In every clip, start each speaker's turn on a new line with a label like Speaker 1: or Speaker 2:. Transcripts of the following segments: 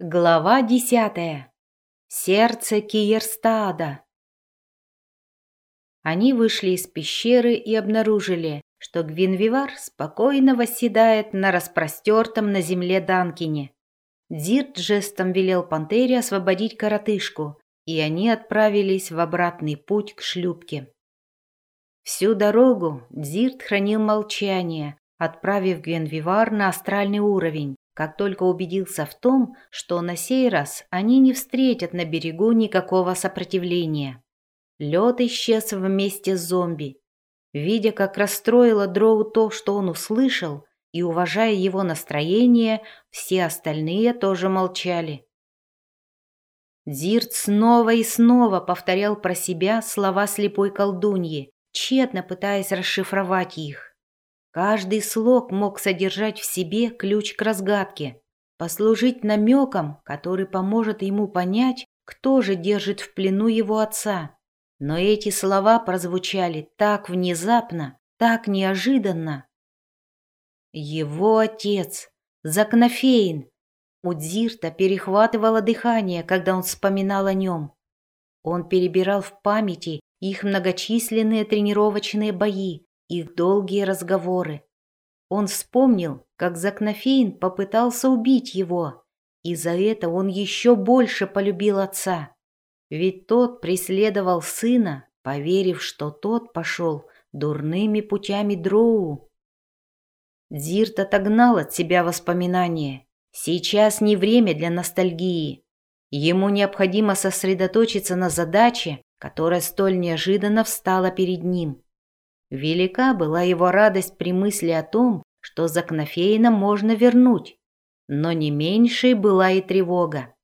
Speaker 1: Глава десятая. Сердце Киерстада. Они вышли из пещеры и обнаружили, что Гвинвивар спокойно восседает на распростертом на земле Данкине. Дзирт жестом велел пантере освободить коротышку, и они отправились в обратный путь к шлюпке. Всю дорогу Дзирт хранил молчание, отправив Гвинвивар на астральный уровень, как только убедился в том, что на сей раз они не встретят на берегу никакого сопротивления. Лед исчез вместе с зомби. Видя, как расстроило Дроу то, что он услышал, и уважая его настроение, все остальные тоже молчали. Зирт снова и снова повторял про себя слова слепой колдуньи, тщетно пытаясь расшифровать их. Каждый слог мог содержать в себе ключ к разгадке, послужить намеком, который поможет ему понять, кто же держит в плену его отца. Но эти слова прозвучали так внезапно, так неожиданно. Его отец, Закнофейн. У Дзирта перехватывало дыхание, когда он вспоминал о нем. Он перебирал в памяти их многочисленные тренировочные бои, их долгие разговоры. Он вспомнил, как Закнофейн попытался убить его, и за это он еще больше полюбил отца. Ведь тот преследовал сына, поверив, что тот пошел дурными путями Дроу. Дзирт отогнал от себя воспоминания. Сейчас не время для ностальгии. Ему необходимо сосредоточиться на задаче, которая столь неожиданно встала перед ним. Велика была его радость при мысли о том, что Закнофеина можно вернуть, но не меньшей была и тревога.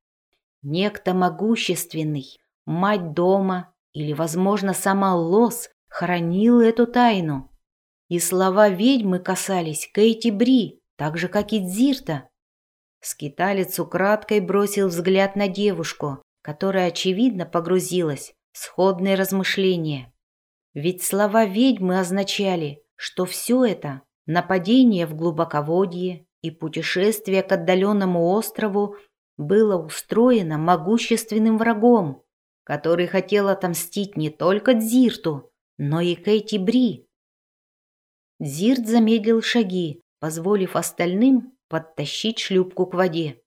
Speaker 1: Некто могущественный, мать дома или, возможно, сама Лос хранил эту тайну. И слова ведьмы касались Кейти Бри, так же, как и Дзирта. Скиталец украдкой бросил взгляд на девушку, которая, очевидно, погрузилась в сходные размышления. Ведь слова ведьмы означали, что все это – нападение в глубоководье и путешествие к отдаленному острову было устроено могущественным врагом, который хотел отомстить не только Дзирту, но и Кэти Бри. Дзирт замедлил шаги, позволив остальным подтащить шлюпку к воде.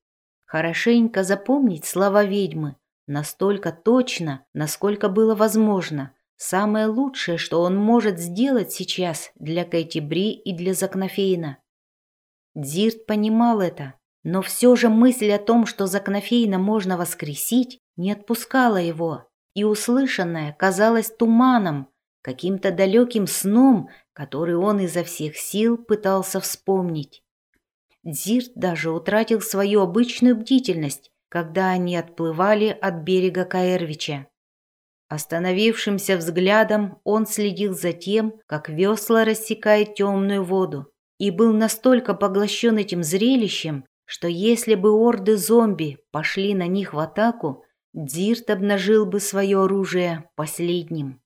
Speaker 1: Хорошенько запомнить слова ведьмы, настолько точно, насколько было возможно, Самое лучшее, что он может сделать сейчас для Кэти Бри и для Закнофейна. Дзирт понимал это, но все же мысль о том, что Закнофейна можно воскресить, не отпускала его, и услышанное казалось туманом, каким-то далеким сном, который он изо всех сил пытался вспомнить. Дзирт даже утратил свою обычную бдительность, когда они отплывали от берега Каэрвича. Остановившимся взглядом он следил за тем, как весла рассекает темную воду, и был настолько поглощен этим зрелищем, что если бы орды зомби пошли на них в атаку, Дзирт обнажил бы свое оружие последним.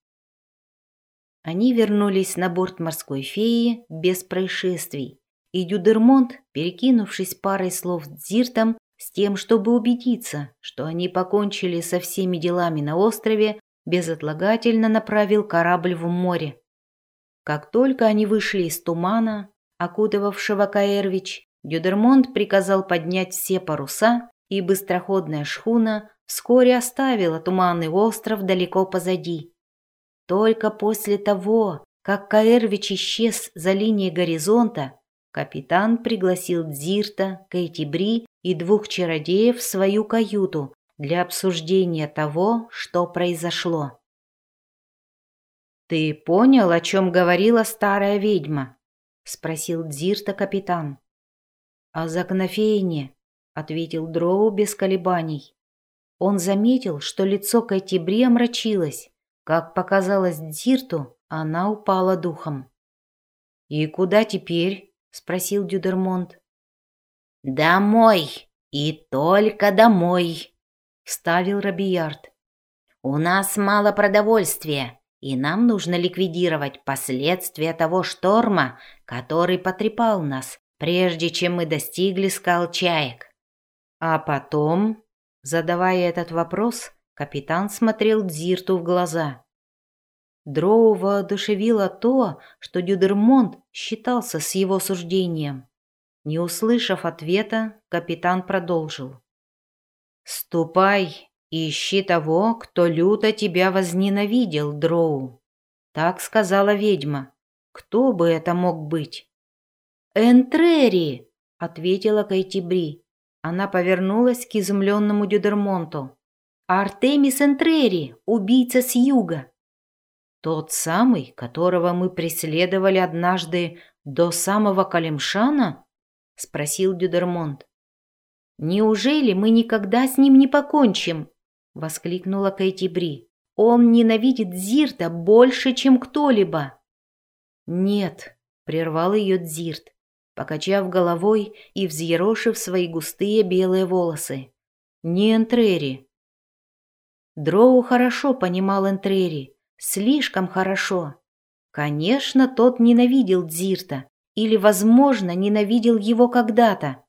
Speaker 1: Они вернулись на борт морской феи без происшествий, и Дюдермонт, перекинувшись парой слов с Дзиртом, с тем, чтобы убедиться, что они покончили со всеми делами на острове, безотлагательно направил корабль в море. Как только они вышли из тумана, окутывавшего Каэрвич, Дюдермонт приказал поднять все паруса, и быстроходная шхуна вскоре оставила туманный остров далеко позади. Только после того, как Каэрвич исчез за линией горизонта, капитан пригласил Дзирта, Кейти Бри и двух чародеев в свою каюту, для обсуждения того, что произошло. «Ты понял, о чем говорила старая ведьма?» — спросил Дзирта капитан. «О Закнофейне», — ответил Дроу без колебаний. Он заметил, что лицо Кайтибри омрачилось. Как показалось Дзирту, она упала духом. «И куда теперь?» — спросил Дюдермонт.
Speaker 2: «Домой! И только домой!» — вставил Робиярд. «У нас мало продовольствия, и нам нужно ликвидировать последствия того шторма, который потрепал нас, прежде чем мы достигли скал чаек.
Speaker 1: А потом, задавая этот вопрос, капитан смотрел Дзирту в глаза. Дроу воодушевило то, что Дюдермонт считался с его суждением. Не услышав ответа, капитан продолжил. «Ступай и ищи того, кто люто тебя возненавидел, Дроу». Так сказала ведьма. Кто бы это мог быть? «Энтрери!» — ответила Кайтибри. Она повернулась к изумленному Дюдермонту. «Артемис Энтрери, убийца с юга!» «Тот самый, которого мы преследовали однажды до самого Калимшана?» — спросил Дюдермонт. «Неужели мы никогда с ним не покончим?» — воскликнула Кэти Бри. «Он ненавидит Зирта больше, чем кто-либо». «Нет», — прервал ее Дзирт, покачав головой и взъерошив свои густые белые волосы. «Не Энтрери». Дроу хорошо понимал Энтрери, слишком хорошо. Конечно, тот ненавидел Дзирта, или, возможно, ненавидел его когда-то.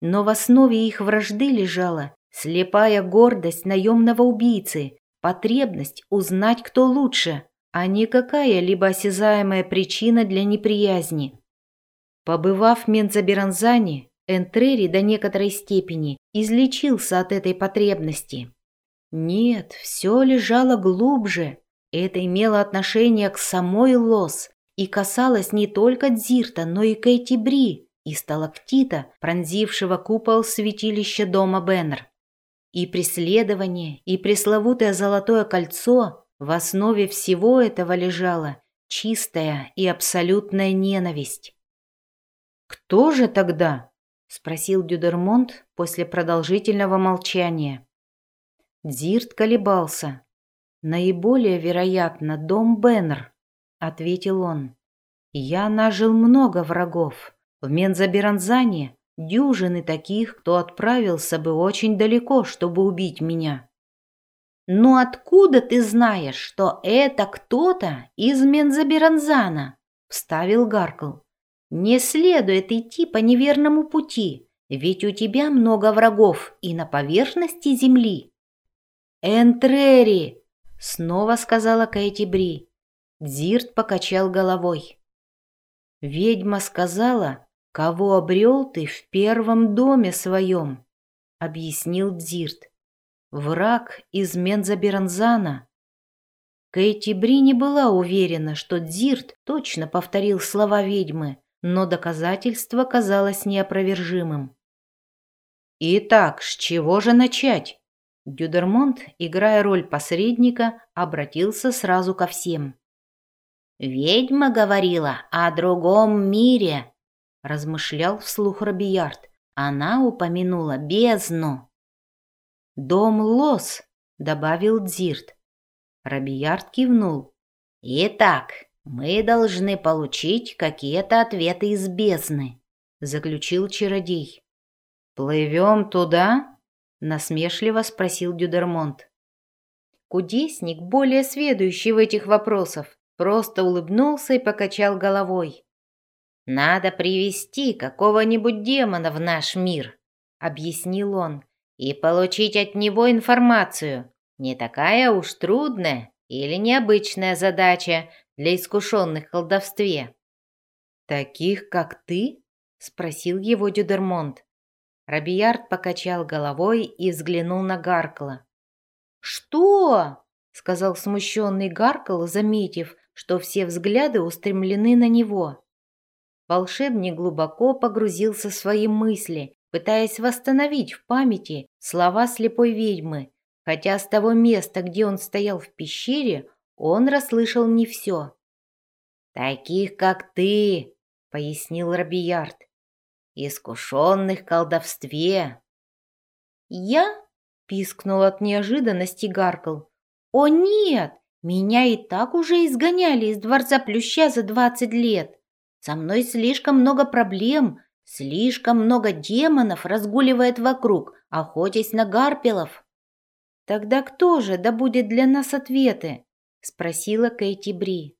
Speaker 1: Но в основе их вражды лежала слепая гордость наемного убийцы, потребность узнать, кто лучше, а не какая-либо осязаемая причина для неприязни. Побывав в Мензаберанзане, Энтрери до некоторой степени излечился от этой потребности. Нет, все лежало глубже. Это имело отношение к самой Лос и касалось не только Дзирта, но и Кэти Бри и сталактита, пронзившего купол святилища дома Беннер. И преследование, и пресловутое золотое кольцо в основе всего этого лежала чистая и абсолютная ненависть. «Кто же тогда?» — спросил Дюдермонт после продолжительного молчания. Дзирт колебался. «Наиболее вероятно, дом Беннер», — ответил он. «Я нажил много врагов. В Мензаберанзане дюжины таких, кто отправился бы очень далеко, чтобы убить меня». «Но откуда ты знаешь, что это кто-то из Мензаберанзана?» — вставил Гаркл. «Не следует идти по неверному пути, ведь у тебя много врагов и на поверхности земли». «Энтрери!» — снова сказала Кэти Бри. Дзирт покачал головой. «Ведьма сказала, кого обрел ты в первом доме своем», — объяснил Дзирт. «Враг из Мензаберанзана». Кэти Бри не была уверена, что Дзирт точно повторил слова ведьмы, но доказательство казалось неопровержимым. «Итак, с чего же начать?» Дюдермонт, играя роль посредника, обратился сразу ко всем. «Ведьма говорила о другом мире», — размышлял вслух Робиярд. «Она упомянула бездну». «Дом Лос», — добавил Дзирт. Робиярд кивнул. «Итак, мы должны получить какие-то ответы из бездны», — заключил чародей. «Плывем туда?» — насмешливо спросил Дюдермонт. Кудесник, более сведущий в этих вопросах, просто улыбнулся и покачал головой. «Надо привести какого-нибудь демона в наш мир», — объяснил он, «и получить от него информацию. Не такая уж трудная или необычная задача для искушенных в колдовстве». «Таких, как ты?» — спросил его Дюдермонт. Робиярд покачал головой и взглянул на Гаркла. «Что?» — сказал смущенный Гаркл, заметив, что все взгляды устремлены на него. Волшебник глубоко погрузился в свои мысли, пытаясь восстановить в памяти слова слепой ведьмы, хотя с того места, где он стоял в пещере, он расслышал не все. «Таких, как ты», — пояснил Робиярд, — «искушенных колдовстве». «Я?» — пискнул от неожиданности Гаркл. «О нет! Меня и так уже изгоняли из дворца Плюща за двадцать лет. Со мной слишком много проблем, слишком много демонов разгуливает вокруг, охотясь на гарпелов. Тогда кто же добудет для нас ответы? Спросила Кэти Бри.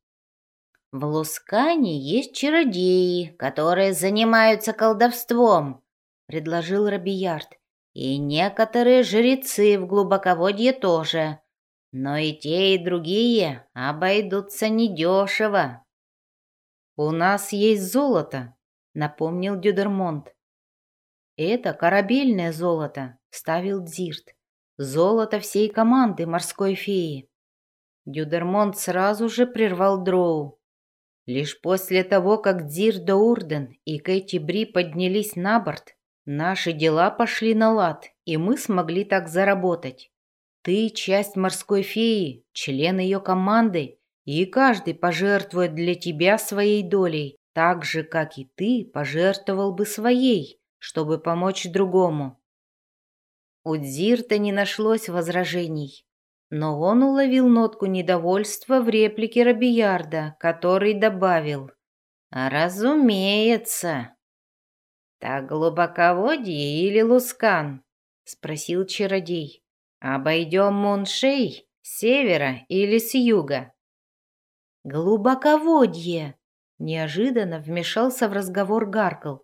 Speaker 1: В Лускане есть чародеи, которые занимаются колдовством, предложил Робиярд.
Speaker 2: И некоторые жрецы в глубоководье тоже. Но и те, и другие обойдутся недешево.
Speaker 1: «У нас есть золото», — напомнил Дюдермонт. «Это корабельное золото», — вставил Дзирт. «Золото всей команды морской феи». Дюдермонт сразу же прервал дроу. Лишь после того, как Дзирт До'Урден и Кэтти-бри поднялись на борт, наши дела пошли на лад, и мы смогли так заработать. Ты часть морской феи, член ее команды, и каждый пожертвует для тебя своей долей, так же, как и ты пожертвовал бы своей, чтобы помочь другому. У Дзирта не нашлось возражений. Но он уловил нотку недовольства в реплике Робиярда, который добавил «Разумеется». «Так глубоководье или Лускан?» — спросил чародей. «Обойдем Моншей с севера или с юга?»
Speaker 2: «Глубоководье!» — неожиданно вмешался в разговор Гаркл.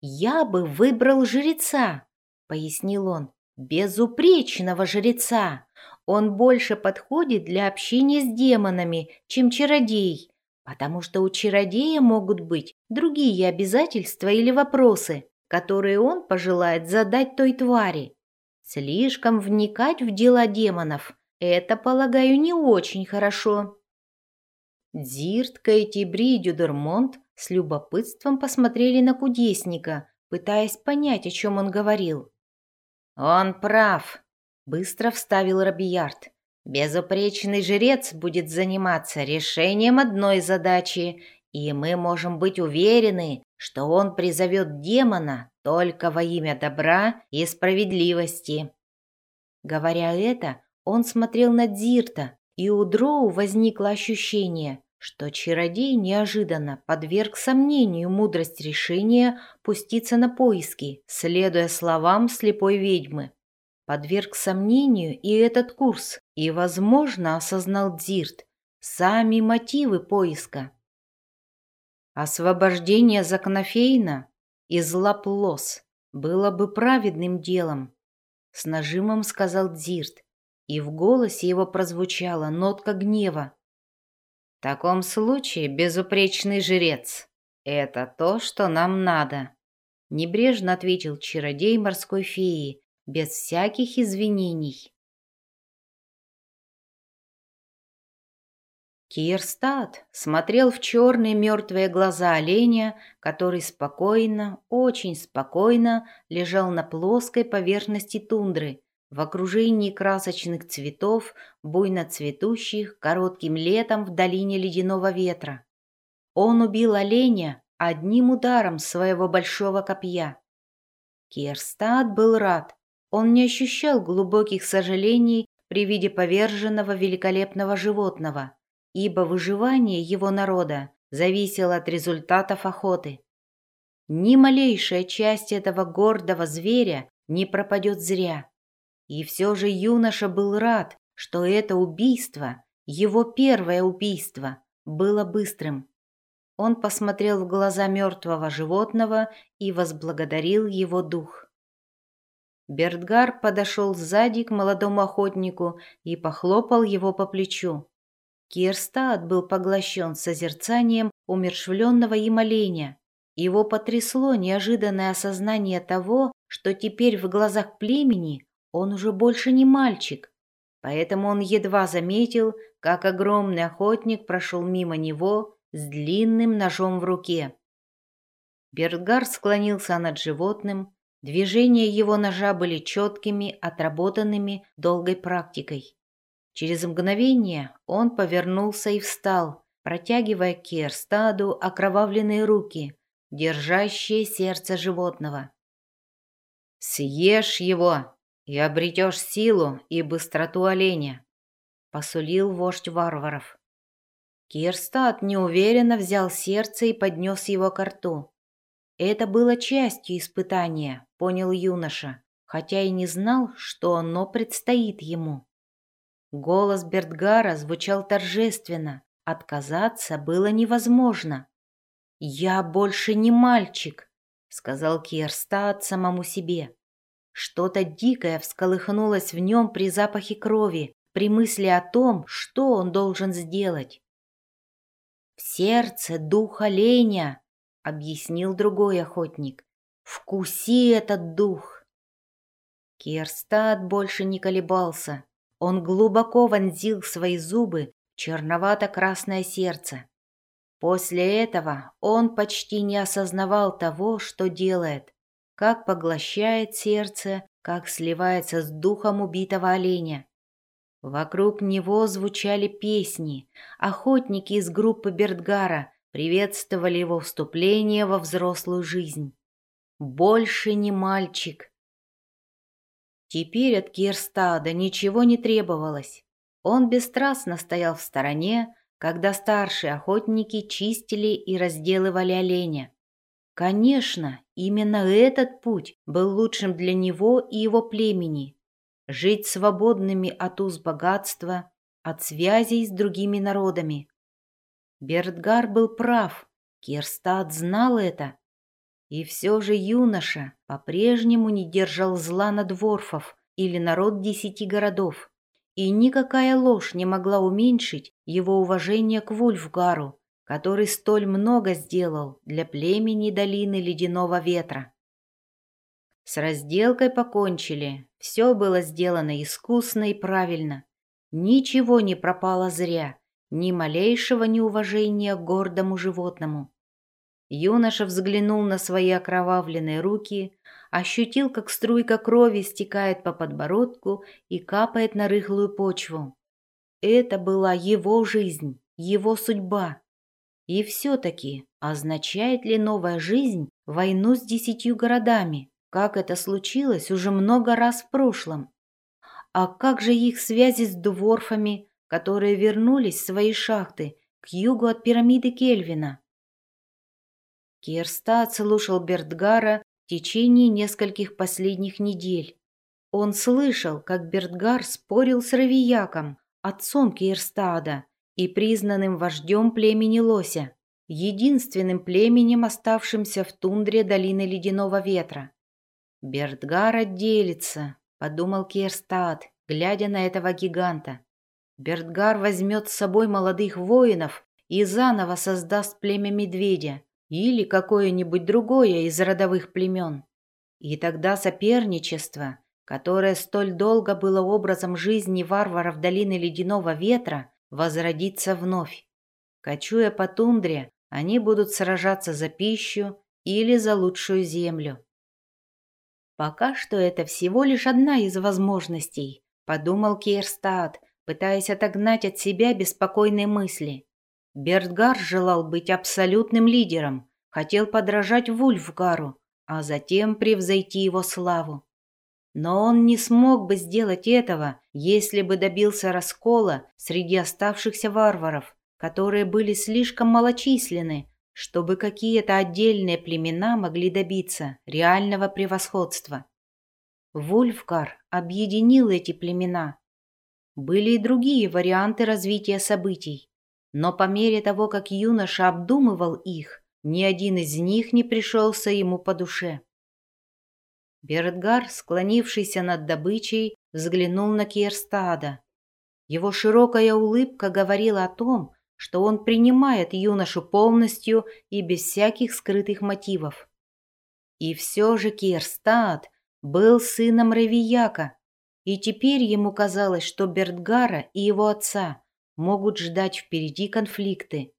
Speaker 2: «Я бы выбрал жреца», — пояснил он, — «безупречного жреца. Он больше подходит для общения с демонами, чем чародей, потому что у чародея могут быть другие обязательства или вопросы, которые он пожелает задать той твари. Слишком вникать в дела демонов – это, полагаю, не очень хорошо.
Speaker 1: Дзирт, Кейти Бри и Дюдермонт с любопытством посмотрели на кудесника, пытаясь понять, о чем он говорил.
Speaker 2: «Он прав», Быстро вставил Робиярд. Безупречный жрец будет заниматься решением одной задачи, и мы можем быть уверены, что он призовет демона только во имя добра и справедливости. Говоря это, он смотрел на Дзирта, и у Дроу возникло ощущение, что чародей неожиданно подверг сомнению мудрость решения пуститься на поиски, следуя словам слепой ведьмы подверг сомнению и этот курс, и, возможно, осознал Дзирт сами мотивы поиска.
Speaker 1: Освобождение Закнофейна из лап лос было бы праведным делом, с нажимом сказал Дзирт, и в голосе его прозвучала нотка гнева. В таком случае безупречный жрец — это то, что нам надо, небрежно ответил чародей морской феи, без всяких извинений. Кирстад смотрел в черные мертвые глаза оленя, который спокойно, очень спокойно лежал на плоской поверхности тундры, в окружении красочных цветов, буйно цветущих коротким летом в долине ледяного ветра. Он убил оленя одним ударом своего большого копья. Кирстад был рад, он не ощущал глубоких сожалений при виде поверженного великолепного животного, ибо выживание его народа зависело от результатов охоты. Ни малейшая часть этого гордого зверя не пропадет зря. И все же юноша был рад, что это убийство, его первое убийство, было быстрым. Он посмотрел в глаза мертвого животного и возблагодарил его дух. Бертгар подошел сзади к молодому охотнику и похлопал его по плечу. Кирстад был поглощен созерцанием умершвленного им оленя. Его потрясло неожиданное осознание того, что теперь в глазах племени он уже больше не мальчик. Поэтому он едва заметил, как огромный охотник прошел мимо него с длинным ножом в руке. Бертгар склонился над животным, Движения его ножа были четкими, отработанными долгой практикой. Через мгновение он повернулся и встал, протягивая к Керстаду окровавленные руки, держащие сердце животного. «Съешь его и обретешь силу и быстроту оленя», — посулил вождь варваров. Кирстад неуверенно взял сердце и поднес его к рту. Это было частью испытания, понял юноша, хотя и не знал, что оно предстоит ему. Голос Бертгара звучал торжественно, отказаться было невозможно. «Я больше не мальчик», — сказал Кирстад самому себе. Что-то дикое всколыхнулось в нем при запахе крови, при мысли о том, что он должен сделать. «В сердце дух оленя», — объяснил другой охотник. «Вкуси этот дух». Кирстад больше не колебался. Он глубоко вонзил свои зубы в черновато-красное сердце. После этого он почти не осознавал того, что делает, как поглощает сердце, как сливается с духом убитого оленя. Вокруг него звучали песни. Охотники из группы Бертгара приветствовали его вступление во взрослую жизнь. Больше не мальчик. Теперь от Кирстада ничего не требовалось. Он бесстрастно стоял в стороне, когда старшие охотники чистили и разделывали оленя. Конечно, именно этот путь был лучшим для него и его племени жить свободными от уз богатства, от связей с другими народами. Бертгар был прав, Керстад знал это. И все же юноша по-прежнему не держал зла на дворфов или народ десяти городов, и никакая ложь не могла уменьшить его уважение к Вульфгару, который столь много сделал для племени долины Ледяного Ветра. С разделкой покончили. Все было сделано искусно и правильно. Ничего не пропало зря, ни малейшего неуважения к гордому животному. Юноша взглянул на свои окровавленные руки, ощутил, как струйка крови стекает по подбородку и капает на рыхлую почву. Это была его жизнь, его судьба. И все-таки означает ли новая жизнь войну с десятью городами? как это случилось уже много раз в прошлом. А как же их связи с дворфами, которые вернулись в свои шахты к югу от пирамиды Кельвина? Керстат слушал Бертгара в течение нескольких последних недель. Он слышал, как Бертгар спорил с Равияком, отцом Кирстада и признанным вождем племени Лося, единственным племенем, оставшимся в тундре долины Ледяного Ветра. «Бертгар отделится», — подумал Кирстад, глядя на этого гиганта. «Бертгар возьмет с собой молодых воинов и заново создаст племя медведя или какое-нибудь другое из родовых племен. И тогда соперничество, которое столь долго было образом жизни варваров долины Ледяного Ветра, возродится вновь. Кочуя по тундре, они будут сражаться за пищу или за лучшую землю. Пока что это всего лишь одна из возможностей, подумал Кирстад, пытаясь отогнать от себя беспокойные мысли. Бертгар желал быть абсолютным лидером, хотел подражать Вульфгару, а затем превзойти его славу. Но он не смог бы сделать этого, если бы добился раскола среди оставшихся варваров, которые были слишком малочисленны, чтобы какие-то отдельные племена могли добиться реального превосходства. Вульфгар объединил эти племена. Были и другие варианты развития событий, но по мере того, как юноша обдумывал их, ни один из них не пришелся ему по душе. Бертгар, склонившийся над добычей, взглянул на Кирстада. Его широкая улыбка говорила о том, что он принимает юношу полностью и без всяких скрытых мотивов. И все же Кирстад был сыном Ревияка, и теперь ему казалось, что Бертгара и его отца могут ждать впереди конфликты.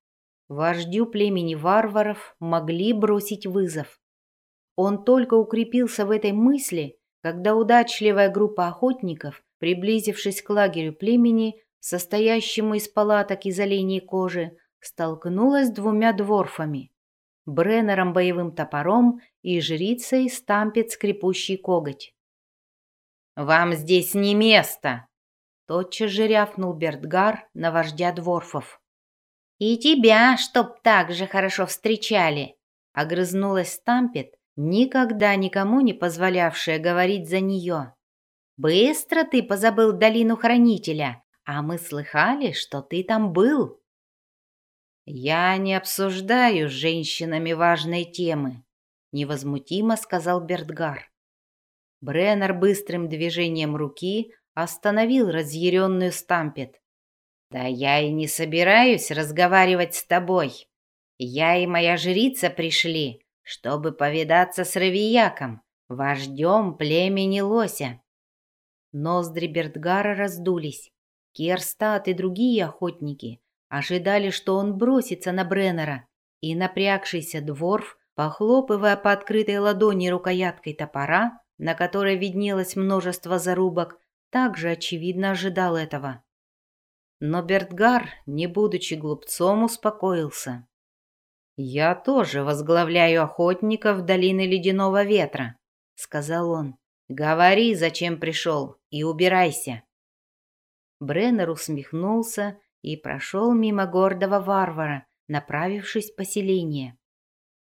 Speaker 1: Вождю племени варваров могли бросить вызов. Он только укрепился в этой мысли, когда удачливая группа охотников, приблизившись к лагерю племени, состоящему из палаток из оленей кожи, столкнулась с двумя дворфами – Бреннером боевым топором и жрицей стампет скрипущий коготь. «Вам здесь не место!» – тотчас же рявкнул Бертгар на вождя дворфов. «И тебя, чтоб так же хорошо встречали!» – огрызнулась стампет, никогда никому не позволявшая говорить за нее. «Быстро ты позабыл долину хранителя, а мы слыхали, что ты там был. Я не обсуждаю с женщинами важной темы, невозмутимо сказал Бертгар. Бреннер быстрым движением руки остановил разъяренную Стампет. «Да я и не собираюсь разговаривать с тобой. Я и моя жрица пришли, чтобы повидаться с Равияком, вождем племени Лося». Ноздри Бертгара раздулись. Керстат и другие охотники ожидали, что он бросится на Бреннера, и напрягшийся дворф, похлопывая по открытой ладони рукояткой топора, на которой виднелось множество зарубок, также очевидно ожидал этого. Но Бертгар, не будучи глупцом, успокоился. «Я тоже возглавляю охотников долины Ледяного Ветра», — сказал он. «Говори, зачем пришел, и убирайся». Бреннер усмехнулся и прошел мимо гордого варвара, направившись в поселение.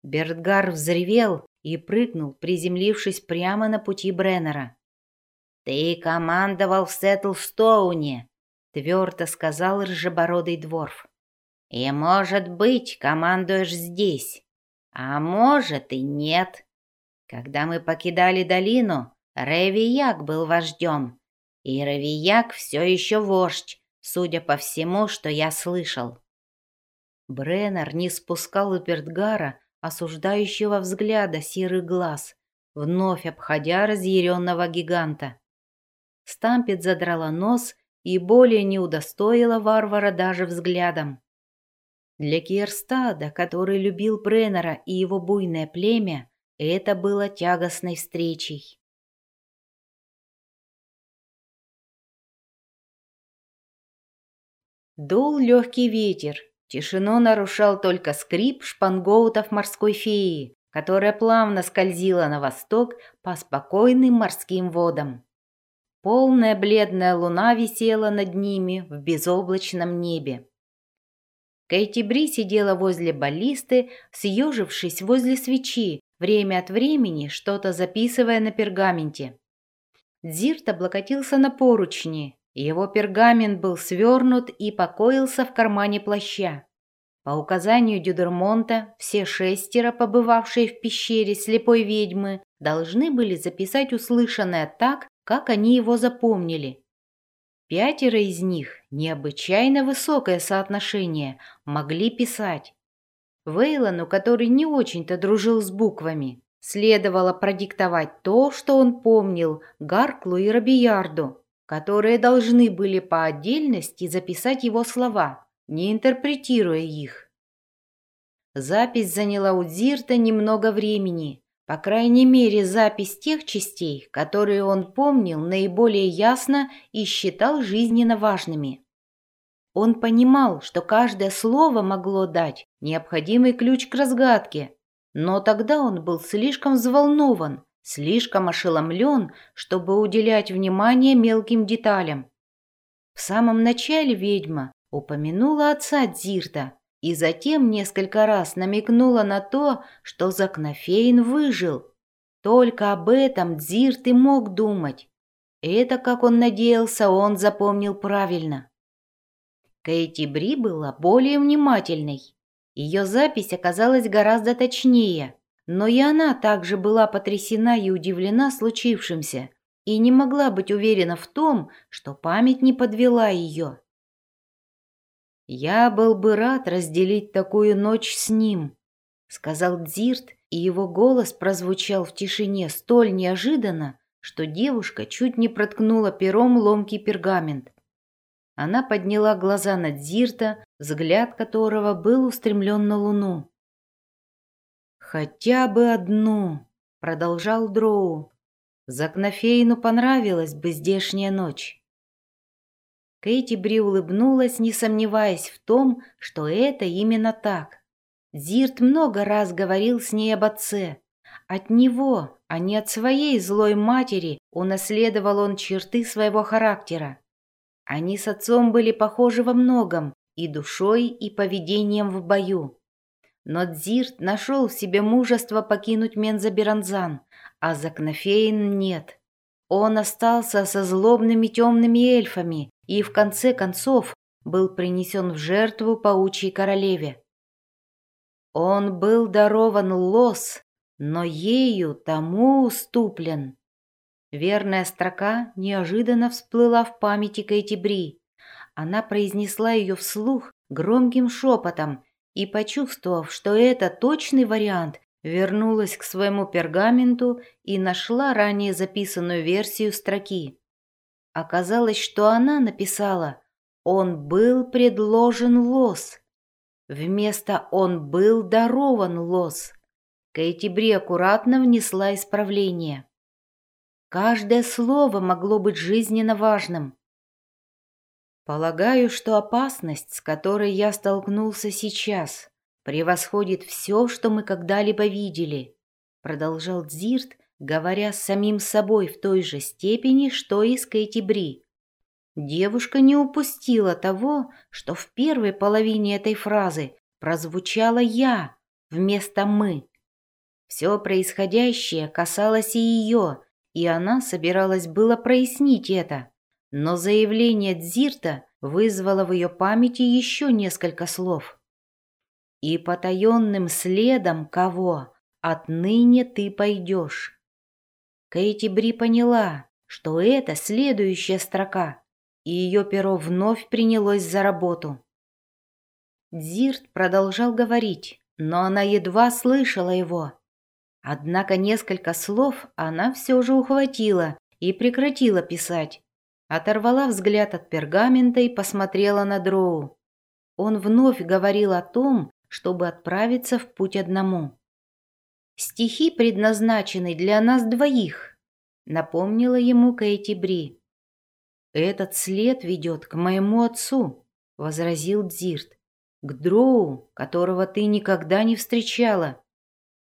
Speaker 1: Бертгар взревел и прыгнул, приземлившись прямо на пути Бреннера. «Ты командовал в Сеттлстоуне», — твердо сказал рыжебородый дворф. «И, может быть, командуешь здесь, а может и нет. Когда мы покидали долину, Ревияк был вождем, и Ревияк все еще вождь, судя по всему, что я слышал». Бреннер не спускал у Бертгара осуждающего взгляда серый глаз, вновь обходя разъяренного гиганта. Стампет задрала нос и более не удостоила варвара даже взглядом. Для Кирстада, который любил Бреннера и его буйное племя, это было тягостной встречей. Дул легкий ветер, тишину нарушал только скрип шпангоутов морской феи, которая плавно скользила на восток по спокойным морским водам. Полная бледная луна висела над ними в безоблачном небе. Кэти Бри сидела возле баллисты, съежившись возле свечи, время от времени что-то записывая на пергаменте. Дзирт облокотился на поручни, его пергамент был свернут и покоился в кармане плаща. По указанию Дюдермонта, все шестеро, побывавшие в пещере слепой ведьмы, должны были записать услышанное так, как они его запомнили. Пятеро из них, необычайно высокое соотношение, могли писать. Вейлону, который не очень-то дружил с буквами, следовало продиктовать то, что он помнил Гарклу и Робиярду, которые должны были по отдельности записать его слова, не интерпретируя их. Запись заняла у Дзирта немного времени, по крайней мере, запись тех частей, которые он помнил наиболее ясно и считал жизненно важными. Он понимал, что каждое слово могло дать необходимый ключ к разгадке, но тогда он был слишком взволнован, слишком ошеломлен, чтобы уделять внимание мелким деталям. В самом начале ведьма упомянула отца Дзирта, и затем несколько раз намекнула на то, что Закнофейн выжил. Только об этом Дзирт и мог думать. Это, как он надеялся, он запомнил правильно. Кейти Бри была более внимательной. Ее запись оказалась гораздо точнее, но и она также была потрясена и удивлена случившимся и не могла быть уверена в том, что память не подвела ее. «Я был бы рад разделить такую ночь с ним», — сказал Дзирт, и его голос прозвучал в тишине столь неожиданно, что девушка чуть не проткнула пером ломкий пергамент. Она подняла глаза на Дзирта, взгляд которого был устремлен на луну. «Хотя бы одну», — продолжал Дроу. «Закнофейну понравилась бы здешняя ночь». Кэти Бри улыбнулась, не сомневаясь в том, что это именно так. Зирт много раз говорил с ней об отце. От него, а не от своей злой матери, унаследовал он черты своего характера. Они с отцом были похожи во многом, и душой, и поведением в бою. Но Дзирт нашел в себе мужество покинуть Мензаберанзан, а Закнофейн нет. Он остался со злобными темными эльфами, и в конце концов был принесен в жертву паучьей королеве. Он был дарован лос, но ею тому уступлен. Верная строка неожиданно всплыла в памяти Кэти Бри. Она произнесла ее вслух громким шепотом и, почувствовав, что это точный вариант, вернулась к своему пергаменту и нашла ранее записанную версию строки. Оказалось, что она написала «Он был предложен лос». Вместо «он был дарован лос». Кэти аккуратно внесла исправление. Каждое слово могло быть жизненно важным. Полагаю, что опасность, с которой я столкнулся сейчас, превосходит все, что мы когда-либо видели, продолжал Дзирт, говоря с самим собой в той же степени, что и с Кэти Бри. Девушка не упустила того, что в первой половине этой фразы прозвучало «я» вместо «мы». Все происходящее касалось и ее, и она собиралась было прояснить это, но заявление Дзирта вызвало в ее памяти еще несколько слов. «И потаенным следом кого отныне ты пойдешь». Кейти Бри поняла, что это следующая строка, и ее перо вновь принялось за работу. Дзирт продолжал говорить, но она едва слышала его. Однако несколько слов она все же ухватила и прекратила писать. Оторвала взгляд от пергамента и посмотрела на Дроу. Он вновь говорил о том, чтобы отправиться в путь одному. «Стихи предназначены для нас двоих», — напомнила ему Кэти Бри. «Этот след ведет к моему отцу», — возразил Дзирт. «К Дроу, которого ты никогда не встречала.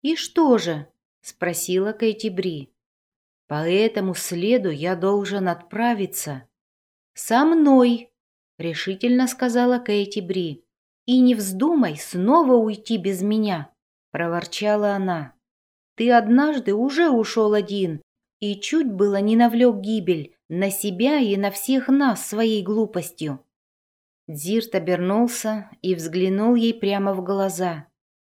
Speaker 1: «И что же?» — спросила Кэти Бри. «По этому следу я должен отправиться». «Со мной!» — решительно сказала Кэти Бри. «И не вздумай снова уйти без меня!» — проворчала она. «Ты однажды уже ушел один и чуть было не навлек гибель на себя и на всех нас своей глупостью». Дзирт обернулся и взглянул ей прямо в глаза.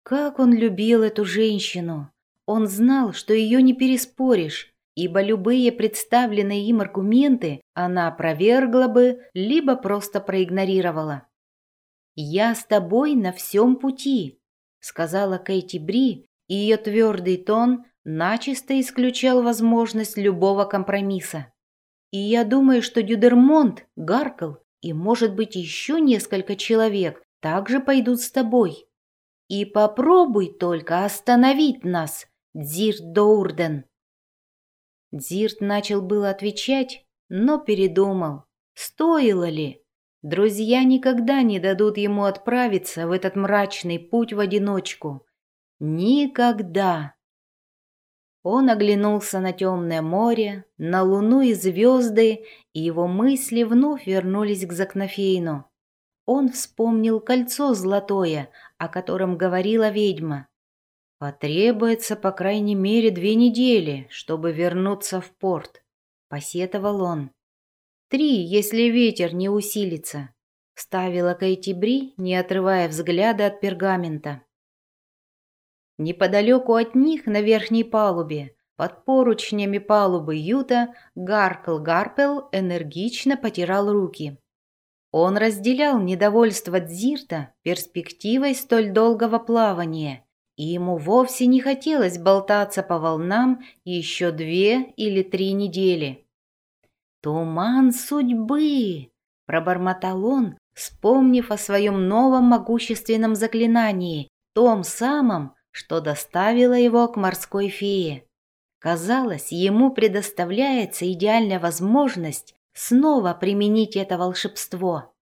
Speaker 1: Как он любил эту женщину! Он знал, что ее не переспоришь, ибо любые представленные им аргументы она опровергла бы, либо просто проигнорировала. «Я с тобой на всем пути», — сказала Кэти Бри, и ее твердый тон начисто исключал возможность любого компромисса. «И я думаю, что Дюдермонт, Гаркл и, может быть, еще несколько человек также пойдут с тобой». И попробуй только остановить нас, Дзирт Доурден. Дзирт начал было отвечать, но передумал. Стоило ли? Друзья никогда не дадут ему отправиться в этот мрачный путь в одиночку. Никогда. Он оглянулся на темное море, на луну и звезды, и его мысли вновь вернулись к Закнофейну. Он вспомнил кольцо золотое, о котором говорила ведьма. «Потребуется, по крайней мере, две недели, чтобы вернуться в порт», — посетовал он. «Три, если ветер не усилится», — вставила Кэти не отрывая взгляда от пергамента. Неподалеку от них, на верхней палубе, под поручнями палубы Юта, Гаркл Гарпел энергично потирал руки. Он разделял недовольство Дзирта перспективой столь долгого плавания, и ему вовсе не хотелось болтаться по волнам еще две или три недели. «Туман судьбы!» — пробормотал он, вспомнив о своем новом могущественном заклинании, том самом, что доставило его к морской фее. Казалось, ему предоставляется идеальная возможность снова применить это волшебство.